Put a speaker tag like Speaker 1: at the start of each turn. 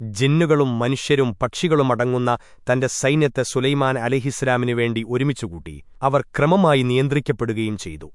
Speaker 1: ജിന്നുകളും മനുഷ്യരും പക്ഷികളും അടങ്ങുന്ന തന്റെ സൈന്യത്തെ സുലൈമാൻ അലഹിസ്ലാമിനു വേണ്ടി ഒരുമിച്ചുകൂട്ടി. അവർ ക്രമമായി നിയന്ത്രിക്കപ്പെടുകയും ചെയ്തു.